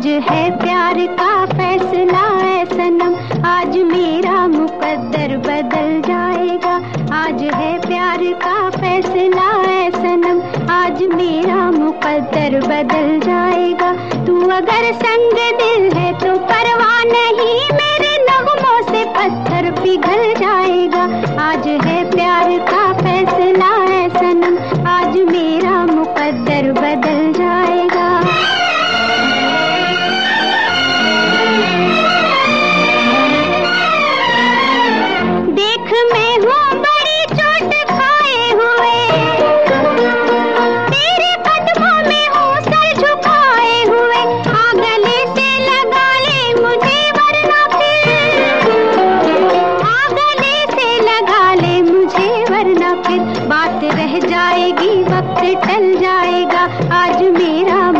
आज है प्यार का फैसला, है सनम। आज मेरा मुकद्दर बदल जाएगा। आज है प्यार का फैसला, है सनम। आज मेरा मुकद्दर बदल जाएगा। तू अगर संग दिल है तो परवाह नहीं, मेरे नगमों से पत्थर पिघल जाएगा। आज है प्यार का फैसला, है सनम। आज मेरा मुकद्दर टल जाएगा आज मेरा